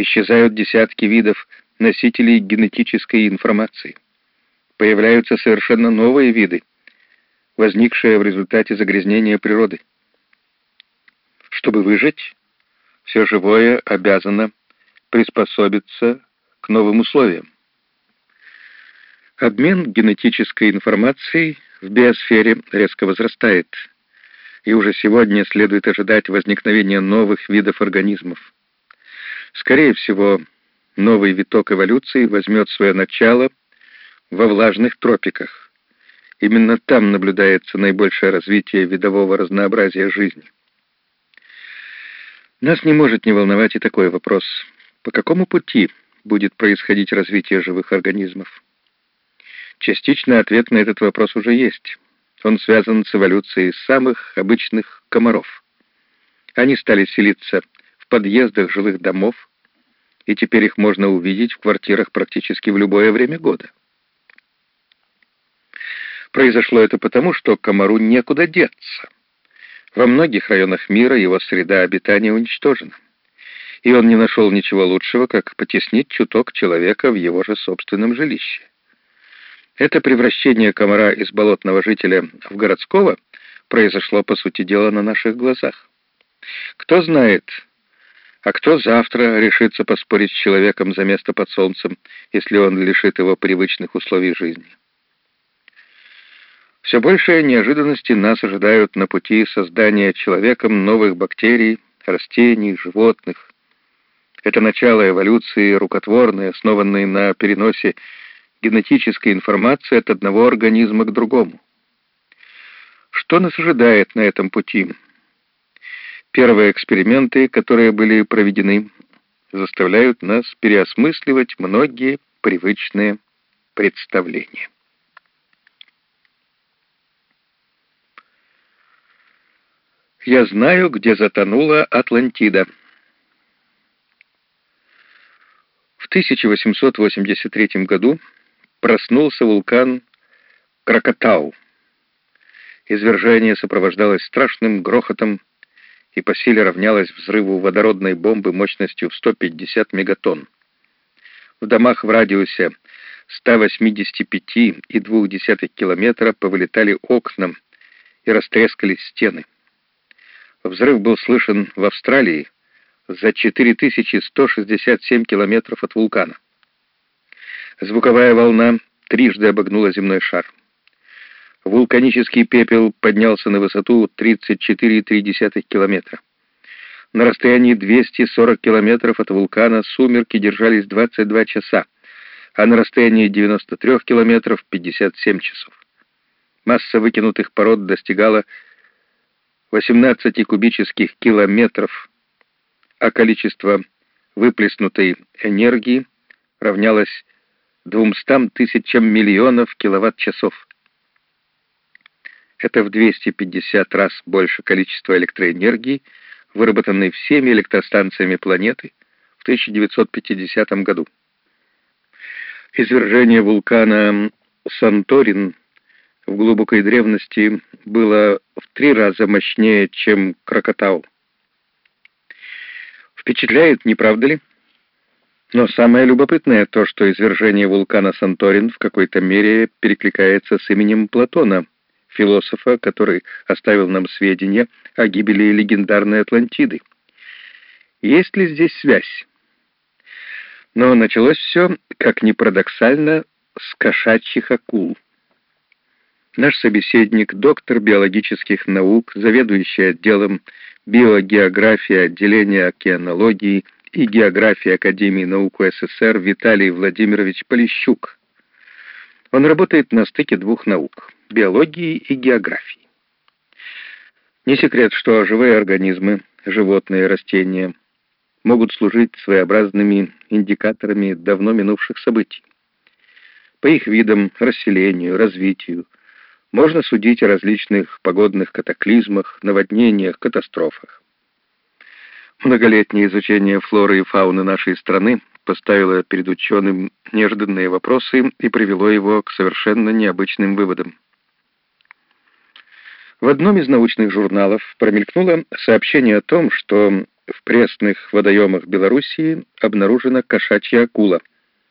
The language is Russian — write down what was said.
Исчезают десятки видов носителей генетической информации. Появляются совершенно новые виды, возникшие в результате загрязнения природы. Чтобы выжить, все живое обязано приспособиться к новым условиям. Обмен генетической информацией в биосфере резко возрастает, и уже сегодня следует ожидать возникновения новых видов организмов. Скорее всего, новый виток эволюции возьмет свое начало во влажных тропиках. Именно там наблюдается наибольшее развитие видового разнообразия жизни. Нас не может не волновать и такой вопрос. По какому пути будет происходить развитие живых организмов? Частично ответ на этот вопрос уже есть. Он связан с эволюцией самых обычных комаров. Они стали селиться в подъездах жилых домов, и теперь их можно увидеть в квартирах практически в любое время года. Произошло это потому, что комару некуда деться. Во многих районах мира его среда обитания уничтожена, и он не нашел ничего лучшего, как потеснить чуток человека в его же собственном жилище. Это превращение комара из болотного жителя в городского произошло, по сути дела, на наших глазах. Кто знает, а кто завтра решится поспорить с человеком за место под солнцем, если он лишит его привычных условий жизни? Все большие неожиданности нас ожидают на пути создания человеком новых бактерий, растений, животных. Это начало эволюции рукотворной, основанной на переносе генетической информации от одного организма к другому. Что нас ожидает на этом пути? Первые эксперименты, которые были проведены, заставляют нас переосмысливать многие привычные представления. Я знаю, где затонула Атлантида. В 1883 году проснулся вулкан Кракатау. Извержение сопровождалось страшным грохотом и по силе равнялось взрыву водородной бомбы мощностью в 150 мегатонн. В домах в радиусе 185,2 километра повылетали окна и растрескались стены. Взрыв был слышен в Австралии за 4167 километров от вулкана. Звуковая волна трижды обогнула земной шар. Вулканический пепел поднялся на высоту 34,3 километра. На расстоянии 240 километров от вулкана сумерки держались 22 часа, а на расстоянии 93 километров — 57 часов. Масса выкинутых пород достигала 18 кубических километров, а количество выплеснутой энергии равнялось 200 тысячам миллионов киловатт-часов. Это в 250 раз больше количества электроэнергии, выработанной всеми электростанциями планеты в 1950 году. Извержение вулкана Санторин в глубокой древности было в три раза мощнее, чем Крокотау. Впечатляет, не правда ли? Но самое любопытное то, что извержение вулкана Санторин в какой-то мере перекликается с именем Платона, философа, который оставил нам сведения о гибели легендарной Атлантиды. Есть ли здесь связь? Но началось все, как ни парадоксально, с кошачьих акул. Наш собеседник, доктор биологических наук, заведующий отделом биогеографии отделения океанологии и географии Академии наук СССР Виталий Владимирович Полищук. Он работает на стыке двух наук — биологии и географии. Не секрет, что живые организмы, животные, растения могут служить своеобразными индикаторами давно минувших событий. По их видам, расселению, развитию можно судить о различных погодных катаклизмах, наводнениях, катастрофах. Многолетнее изучение флоры и фауны нашей страны поставило перед ученым неожиданные вопросы и привело его к совершенно необычным выводам. В одном из научных журналов промелькнуло сообщение о том, что В пресных водоемах Белоруссии обнаружена кошачья акула —